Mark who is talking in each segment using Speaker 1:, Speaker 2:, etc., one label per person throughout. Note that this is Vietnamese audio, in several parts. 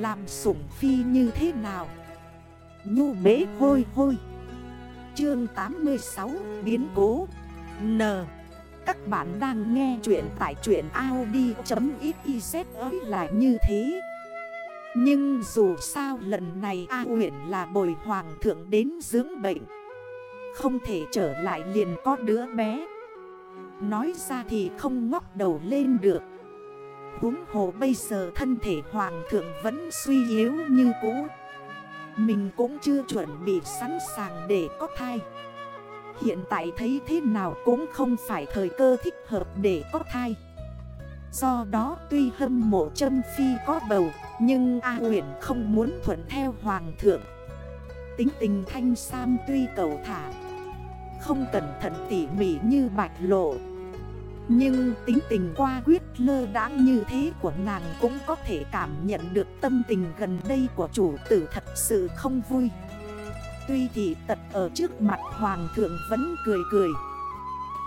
Speaker 1: Làm sủng phi như thế nào? Nhu bế hôi hôi. Chương 86 Biến cố. N. Các bạn đang nghe chuyện tại chuyện Audi.xyz ấy là như thế. Nhưng dù sao lần này A huyện là bồi hoàng thượng đến dưỡng bệnh, Không thể trở lại liền có đứa bé. Nói ra thì không ngóc đầu lên được. Húng hồ bây giờ thân thể hoàng thượng vẫn suy yếu như cũ. Mình cũng chưa chuẩn bị sẵn sàng để có thai. Hiện tại thấy thế nào cũng không phải thời cơ thích hợp để có thai. Do đó tuy hâm mộ châm phi có bầu, Nhưng A huyền không muốn thuận theo hoàng thượng. Tính tình thanh sam tuy cầu thả, Không cẩn thận tỉ mỉ như bạch lộ nhưng tính tình qua quyết lơ đãng như thế của nàng cũng có thể cảm nhận được tâm tình gần đây của chủ tử thật sự không vui. Tuy thì tật ở trước mặt hoàng thượng vẫn cười cười.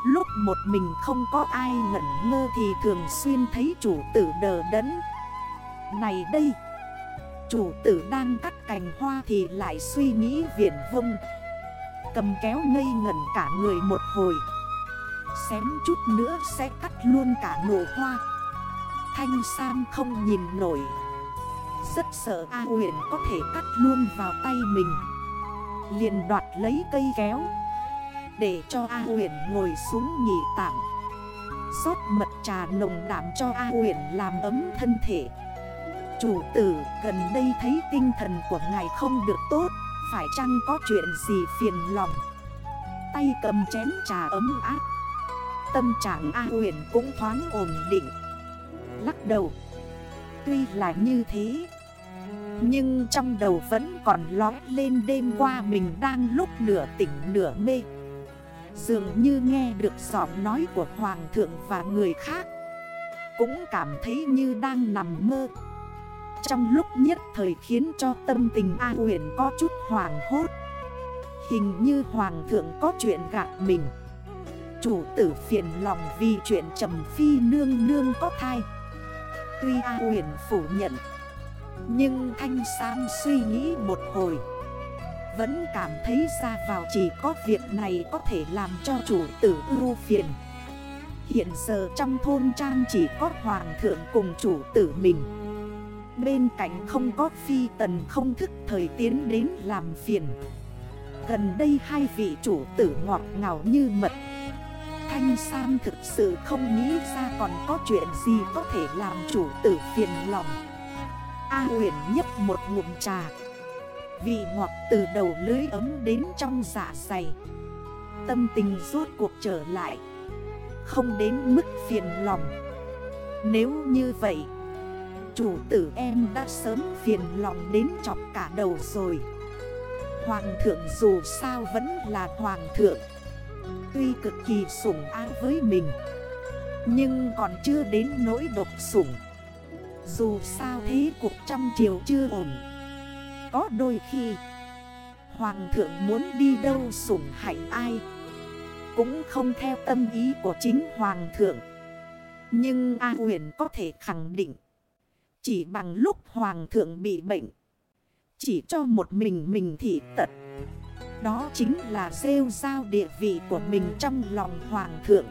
Speaker 1: Lúc một mình không có ai ngẩn ngơ thì thường xuyên thấy chủ tử đờ đẫn. Này đây, Chủ tử đang cắt cành hoa thì lại suy nghĩ viển vông. Cầm kéo ngây ngẩn cả người một hồi. Xém chút nữa sẽ cắt luôn cả nổ hoa. Thanh Sam không nhìn nổi. Rất sợ A huyện có thể cắt luôn vào tay mình. Liền đoạt lấy cây kéo. Để cho A huyện ngồi xuống nghỉ tạm. Xót mật trà nồng đảm cho A huyện làm ấm thân thể. Chủ tử, gần đây thấy tinh thần của ngài không được tốt. Phải chăng có chuyện gì phiền lòng? Tay cầm chén trà ấm áp. Tâm trạng A huyền cũng thoáng ổn định. Lắc đầu. Tuy là như thế, Nhưng trong đầu vẫn còn lói lên đêm qua mình đang lúc nửa tỉnh nửa mê. Dường như nghe được giọng nói của Hoàng thượng và người khác. Cũng cảm thấy như đang nằm mơ. Trong lúc nhất thời khiến cho tâm tình A huyền có chút hoàng hốt. Hình như Hoàng thượng có chuyện gạt mình. Chủ tử phiền lòng vì chuyện trầm phi nương nương có thai. Tuy A huyền phủ nhận, Nhưng Thanh Sam suy nghĩ một hồi. Vẫn cảm thấy ra vào chỉ có việc này có thể làm cho chủ tử ưu phiền. Hiện giờ trong thôn trang chỉ có hoàng thượng cùng chủ tử mình. Bên cạnh không có phi tần không thức thời tiến đến làm phiền. Gần đây hai vị chủ tử ngọt ngào như mật. Thanh Sam thực sự không nghĩ ra còn có chuyện gì có thể làm chủ tử phiền lòng. A huyền nhấp một ngụm trà. Vị ngọt từ đầu lưới ấm đến trong dạ dày. Tâm tình rốt cuộc trở lại. Không đến mức phiền lòng. Nếu như vậy, Chủ tử em đã sớm phiền lòng đến chọc cả đầu rồi. Hoàng thượng dù sao vẫn là hoàng thượng. Tuy cực kỳ sủng ái với mình, Nhưng còn chưa đến nỗi độc sủng. Dù sao thế cuộc trong chiều chưa ổn. Có đôi khi, Hoàng thượng muốn đi đâu sủng hạnh ai, Cũng không theo tâm ý của chính Hoàng thượng. Nhưng A huyền có thể khẳng định, Chỉ bằng lúc Hoàng thượng bị bệnh, Chỉ cho một mình mình thì tật đó chính là rêu giao địa vị của mình trong lòng hoàng thượng.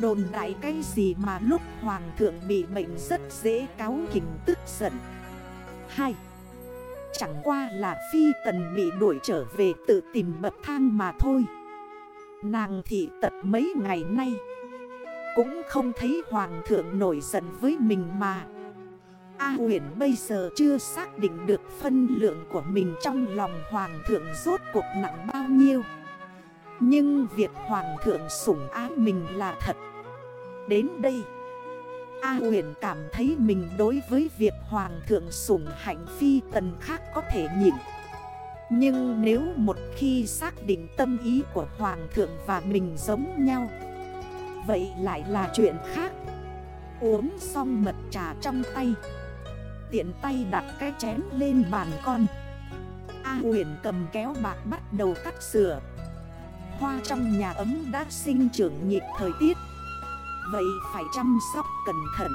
Speaker 1: Đồn đại cái gì mà lúc hoàng thượng bị bệnh rất dễ cáo kình tức giận. 2. Chẳng qua là phi tần bị đuổi trở về tự tìm bậc thang mà thôi. Nàng thị tật mấy ngày nay Cũng không thấy hoàng thượng nổi giận với mình mà. A huyền bây giờ chưa xác định được phân lượng của mình trong lòng hoàng thượng rốt cuộc nặng bao nhiêu. Nhưng việc hoàng thượng sủng ái mình là thật. Đến đây, A huyền cảm thấy mình đối với việc hoàng thượng sủng hạnh phi tần khác có thể nhịn. Nhưng nếu một khi xác định tâm ý của hoàng thượng và mình giống nhau, Vậy lại là chuyện khác. Uống xong mật trà trong tay Tiện tay đặt cái chén lên bàn con. A huyền cầm kéo bạc bắt đầu cắt sửa. Hoa trong nhà ấm đã sinh trưởng nhịp thời tiết. Vậy phải chăm sóc cẩn thận.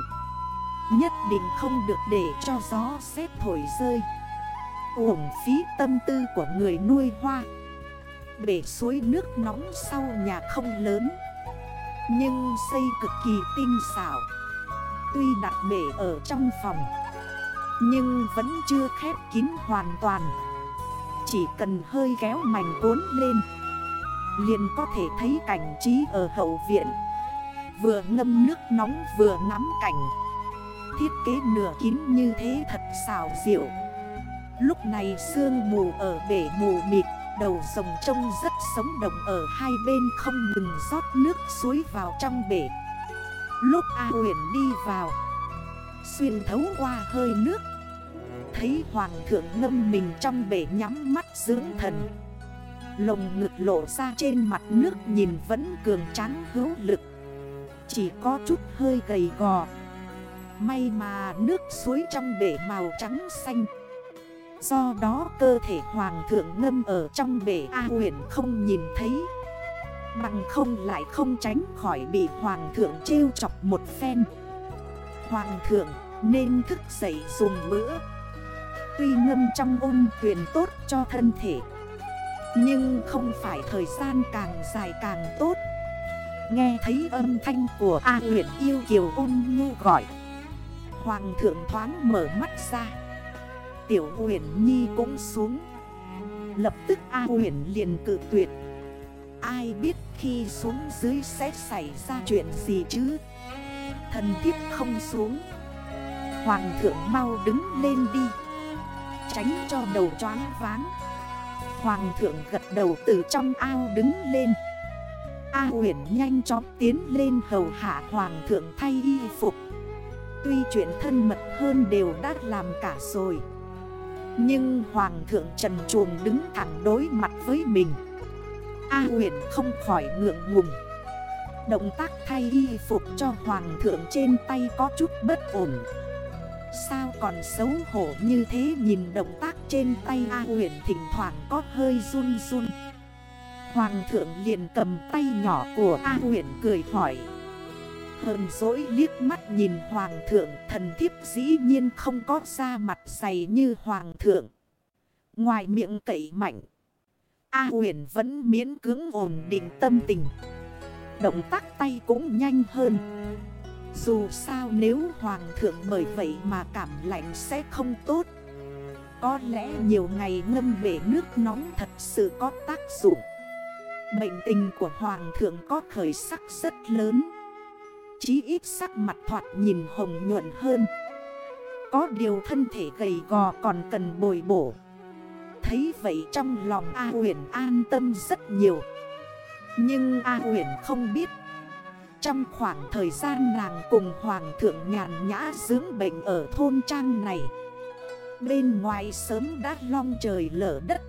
Speaker 1: Nhất định không được để cho gió xét thổi rơi. Uổng phí tâm tư của người nuôi hoa. Bể suối nước nóng sau nhà không lớn. Nhưng xây cực kỳ tinh xảo. Tuy đặt bể ở trong phòng nhưng vẫn chưa khép kín hoàn toàn. Chỉ cần hơi kéo mảnh cuốn lên, liền có thể thấy cảnh trí ở hậu viện. Vừa ngâm nước nóng vừa ngắm cảnh. Thiết kế nửa kín như thế thật xảo diệu. Lúc này sương mù ở bể mù mịt, Đầu rồng trông rất sống động ở hai bên không ngừng rót nước suối vào trong bể. Lúc A huyền đi vào, Xuyên thấu qua hơi nước Thấy hoàng thượng ngâm mình trong bể nhắm mắt dưỡng thần. Lồng ngực lộ ra trên mặt nước nhìn vẫn cường tráng hữu lực. Chỉ có chút hơi gầy gò. May mà nước suối trong bể màu trắng xanh. Do đó cơ thể hoàng thượng ngâm ở trong bể A huyền không nhìn thấy. Bằng không lại không tránh khỏi bị hoàng thượng trêu chọc một phen. Hoàng thượng nên thức dậy dùng bữa. Tuy ngâm trong ôn tuyển tốt cho thân thể, Nhưng không phải thời gian càng dài càng tốt. Nghe thấy âm thanh của A huyện yêu kiều ôn nhu gọi, Hoàng thượng thoáng mở mắt ra. Tiểu huyền nhi cũng xuống. Lập tức A huyền liền cự tuyệt. Ai biết khi xuống dưới sẽ xảy ra chuyện gì chứ? Thần thiếp không xuống. Hoàng thượng mau đứng lên đi. Tránh cho đầu choáng váng. Hoàng thượng gật đầu từ trong ao đứng lên. A huyển nhanh chóng tiến lên hầu hạ hoàng thượng thay y phục. Tuy chuyện thân mật hơn đều đã làm cả rồi. Nhưng hoàng thượng trần chuồng đứng thẳng đối mặt với mình. A huyển không khỏi ngượng ngùng. Động tác thay y phục cho hoàng thượng trên tay có chút bất ổn. Sao còn xấu hổ như thế? Nhìn động tác trên tay A huyền thỉnh thoảng có hơi run run. Hoàng thượng liền cầm tay nhỏ của A huyền cười hỏi. Hờn dỗi liếc mắt nhìn hoàng thượng, Thần thiếp dĩ nhiên không có da mặt dày như hoàng thượng. Ngoài miệng cậy mạnh, A huyền vẫn miễn cưỡng ổn định tâm tình. Động tác tay cũng nhanh hơn. Dù sao nếu hoàng thượng bởi vậy mà cảm lạnh sẽ không tốt. Có lẽ nhiều ngày ngâm bể nước nóng thật sự có tác dụng. Bệnh tình của hoàng thượng có khởi sắc rất lớn. Chí ít sắc mặt thoạt nhìn hồng nhuận hơn. Có điều thân thể gầy gò còn cần bồi bổ. Thấy vậy trong lòng A huyền an tâm rất nhiều. Nhưng A huyền không biết trong khoảng thời gian nàng cùng Hoàng thượng nhàn nhã dưỡng bệnh ở thôn trang này, Bên ngoài sớm đã long trời lở đất.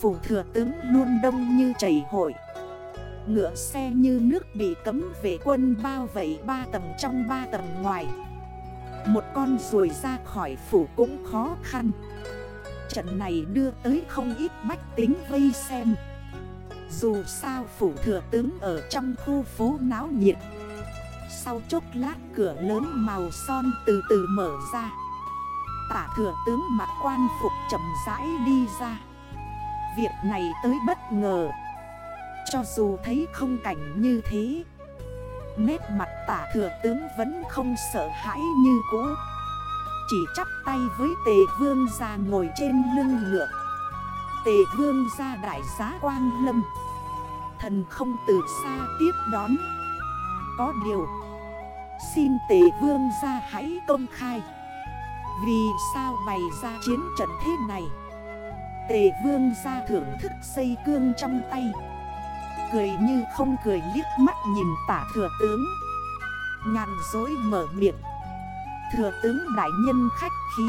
Speaker 1: Phủ thừa tướng luôn đông như chảy hội. Ngựa xe như nước bị cấm vệ quân bao vây ba tầng trong ba tầng ngoài. Một con ruồi ra khỏi phủ cũng khó khăn. Trận này đưa tới không ít bách tính vây xem. Dù sao phủ thừa tướng ở trong khu phố náo nhiệt. Sau chốc lát cửa lớn màu son từ từ mở ra. Tả thừa tướng mặc quan phục chậm rãi đi ra. Việc này tới bất ngờ. Cho dù thấy không cảnh như thế, Nét mặt tả thừa tướng vẫn không sợ hãi như cũ. Chỉ chắp tay với tề vương ra ngồi trên lưng ngựa. Tề vương ra đại giá quang lâm. Thần không từ xa tiếp đón. Có điều, Xin tề vương ra hãy công khai. Vì sao bày ra chiến trận thế này? Tề vương ra thưởng thức xây cương trong tay. Cười như không cười liếc mắt nhìn tả thừa tướng. Nhàn dối mở miệng. Thừa tướng đại nhân khách khí.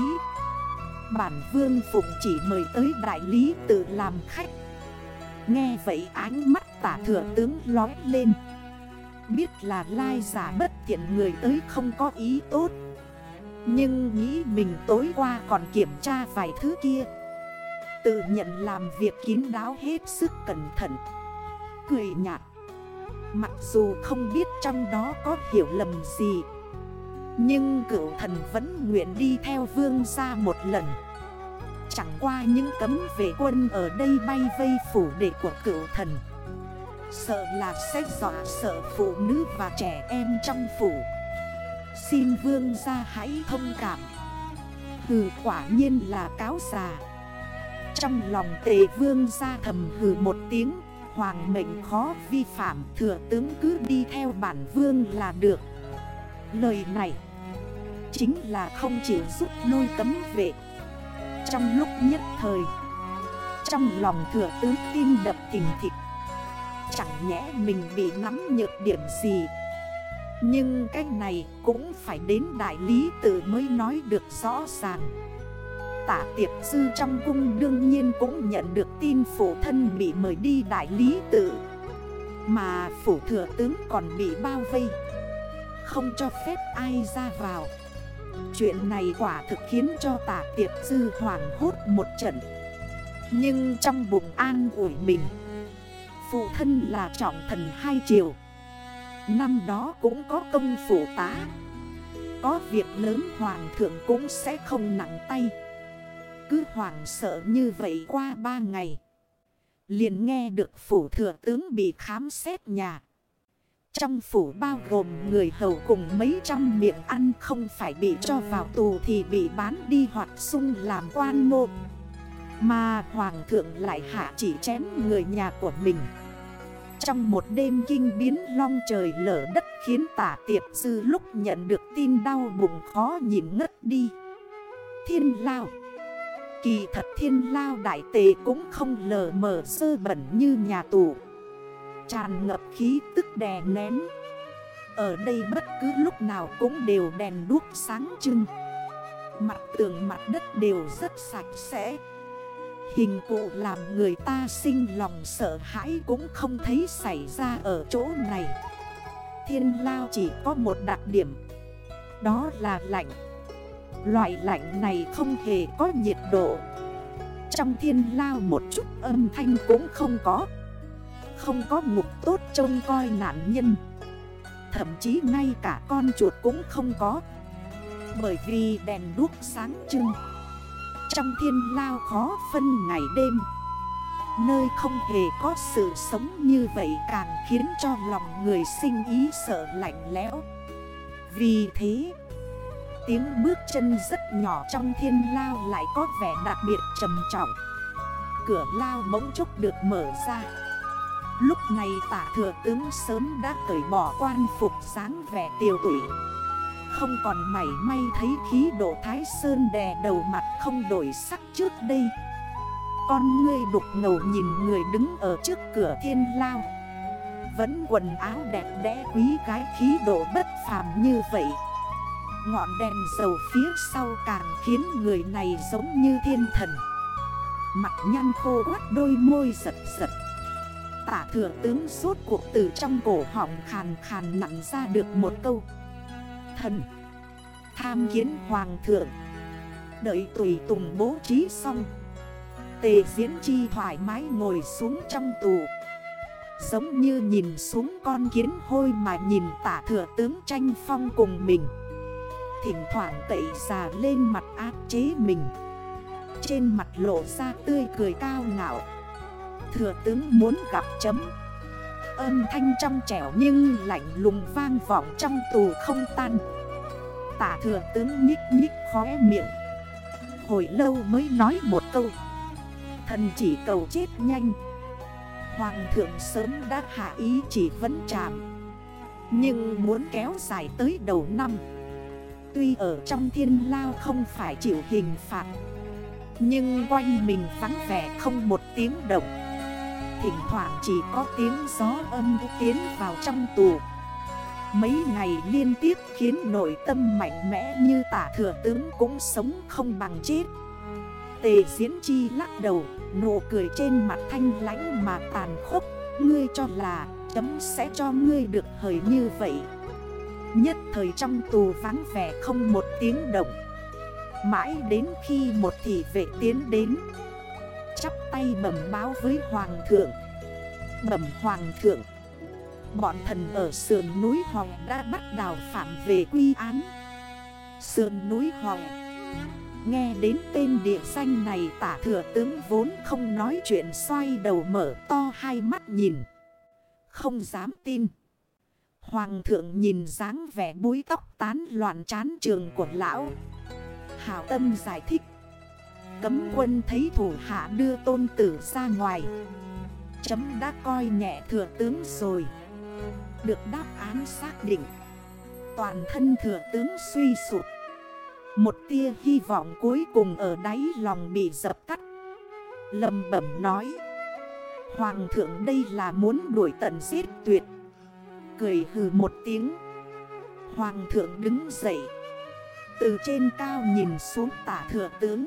Speaker 1: Bản vương phụng chỉ mời tới đại lý tự làm khách. Nghe vậy ánh mắt tả thừa tướng lói lên. Biết là lai giả bất thiện người tới không có ý tốt. Nhưng nghĩ mình tối qua còn kiểm tra vài thứ kia. Tự nhận làm việc kín đáo hết sức cẩn thận. Cười nhạt. Mặc dù không biết trong đó có hiểu lầm gì nhưng cựu thần vẫn nguyện đi theo vương ra một lần. Chẳng qua những cấm vệ quân ở đây bay vây phủ đệ của cựu thần. Sợ là sẽ dọa sợ phụ nữ và trẻ em trong phủ. Xin vương ra hãy thông cảm. Hừ, quả nhiên là cáo già. Trong lòng tề vương ra thầm hừ một tiếng, Hoàng mệnh khó vi phạm, Thừa tướng cứ đi theo bản vương là được. Lời này Chính là không chịu giúp lôi cấm vệ. Trong lúc nhất thời, Trong lòng thừa tướng tim đập thình thịt Chẳng nhẽ mình bị nắm nhược điểm gì? Nhưng cái này cũng phải đến đại lý tử mới nói được rõ ràng. Tả tiệp sư trong cung đương nhiên cũng nhận được tin phụ thân bị mời đi đại lý tử. Mà phủ thừa tướng còn bị bao vây. Không cho phép ai ra vào. Chuyện này quả thực khiến cho tả tiệp sư hoảng hốt một trận. Nhưng trong bụng an ủi mình, Phụ thân là trọng thần hai triều. Năm đó cũng có công phủ tá. Có việc lớn hoàng thượng cũng sẽ không nặng tay. Cứ hoảng sợ như vậy qua ba ngày, Liền nghe được phủ thừa tướng bị khám xét nhà. Trong phủ bao gồm người hầu cùng mấy trăm miệng ăn Không phải bị cho vào tù thì bị bán đi hoặc sung làm quan nộp Mà hoàng thượng lại hạ chỉ chém người nhà của mình. Trong một đêm kinh biến long trời lở đất khiến tả tiệp sư lúc nhận được tin đau bụng khó nhìn ngất đi. Thiên lao. Kỳ thật thiên lao đại tề cũng không lờ mờ sơ bẩn như nhà tù. Tràn ngập khí tức đè nén. Ở đây bất cứ lúc nào cũng đều đèn đuốc sáng trưng. Mặt tường mặt đất đều rất sạch sẽ. Hình cụ làm người ta sinh lòng sợ hãi cũng không thấy xảy ra ở chỗ này. Thiên lao chỉ có một đặc điểm. Đó là lạnh. Loại lạnh này không hề có nhiệt độ. Trong thiên lao một chút âm thanh cũng không có. Không có ngục tốt trông coi nạn nhân. Thậm chí ngay cả con chuột cũng không có. Bởi vì đèn đuốc sáng trưng. Trong thiên lao khó phân ngày đêm. Nơi không hề có sự sống như vậy càng khiến cho lòng người sinh ý sợ lạnh lẽo. Vì thế, Tiếng bước chân rất nhỏ trong thiên lao lại có vẻ đặc biệt trầm trọng. Cửa lao bỗng chốc được mở ra. Lúc này tả thừa tướng sớm đã cởi bỏ quan phục sáng vẻ tiêu tủy không còn mảy may thấy khí độ thái sơn đè đầu mặt không đổi sắc trước đây. Con ngươi đục ngầu nhìn người đứng ở trước cửa thiên lao. Vẫn quần áo đẹp đẽ quý gái khí độ bất phàm như vậy. Ngọn đèn dầu phía sau càng khiến người này giống như thiên thần. Mặt nhăn khô quát đôi môi giật giật. Tả thừa tướng suốt cuộc từ trong cổ họng khàn khàn nặng ra được một câu. Thần, Tham kiến hoàng thượng. Đợi tùy tùng bố trí xong. Tề diễn chi thoải mái ngồi xuống trong tù. Giống như nhìn xuống con kiến hôi mà nhìn tả thừa tướng tranh phong cùng mình. Thỉnh thoảng tẩy xà lên mặt áp chế mình. Trên mặt lộ ra tươi cười cao ngạo. Thừa tướng muốn gặp chấm. Âm thanh trong trẻo nhưng lạnh lùng vang vọng trong tù không tan. Tả thừa tướng nhích nhích khóe miệng. Hồi lâu mới nói một câu. Thần chỉ cầu chết nhanh. Hoàng thượng sớm đã hạ ý chỉ vấn chạm Nhưng muốn kéo dài tới đầu năm. Tuy ở trong thiên lao không phải chịu hình phạt. Nhưng quanh mình vắng vẻ không một tiếng động. Thỉnh thoảng chỉ có tiếng gió âm tiến vào trong tù. Mấy ngày liên tiếp khiến nội tâm mạnh mẽ như tả thừa tướng cũng sống không bằng chết. Tề diễn chi lắc đầu, nụ cười trên mặt thanh lãnh mà tàn khốc Ngươi cho là chấm sẽ cho ngươi được hời như vậy. Nhất thời trong tù vắng vẻ không một tiếng động. Mãi đến khi một thị vệ tiến đến Chắp tay bẩm báo với hoàng thượng Bẩm hoàng thượng, Bọn thần ở sườn núi Hồng đã bắt đào phạm về quy án Sườn núi hòe Nghe đến tên địa danh này tả thừa tướng vốn không nói chuyện xoay đầu mở to hai mắt nhìn. Không dám tin. Hoàng thượng nhìn dáng vẻ búi tóc tán loạn chán trường của lão. Hảo tâm giải thích. Cấm quân thấy thủ hạ đưa tôn tử ra ngoài. Chấm đã coi nhẹ thừa tướng rồi. Được đáp án xác định. Toàn thân thừa tướng suy sụt. Một tia hy vọng cuối cùng ở đáy lòng bị dập tắt Lầm bẩm nói, Hoàng thượng đây là muốn đuổi tận giết tuyệt Cười hừ một tiếng Hoàng thượng đứng dậy Từ trên cao nhìn xuống tả thừa tướng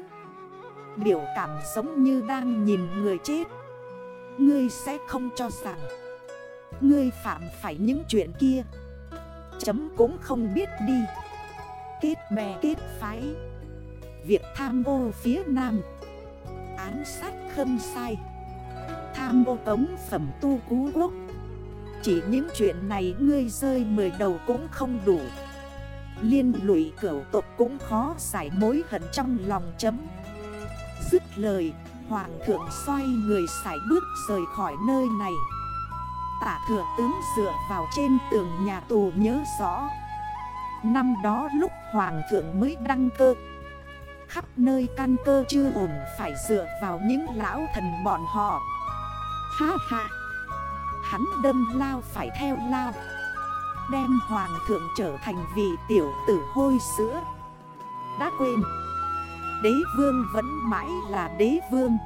Speaker 1: Biểu cảm giống như đang nhìn người chết. Ngươi sẽ không cho rằng Ngươi phạm phải những chuyện kia. Chấm cũng không biết đi. Kết bè, kết phái. Việc tham ô phía Nam. Án sát khâm sai. Tham ô tống phẩm tu cú quốc. Chỉ những chuyện này ngươi rơi mười đầu cũng không đủ. Liên lụy cửu tộc cũng khó giải mối hận trong lòng chấm lời, Hoàng thượng xoay người sải bước rời khỏi nơi này. Tả thừa tướng dựa vào trên tường nhà tù nhớ rõ. Năm đó lúc Hoàng thượng mới đăng cơ. Khắp nơi căn cơ chưa ổn phải dựa vào những lão thần bọn họ. Ha ha! Hắn đâm lao phải theo lao. Đem hoàng thượng trở thành vị tiểu tử hôi sữa. Đã quên. Đế vương vẫn mãi là đế vương.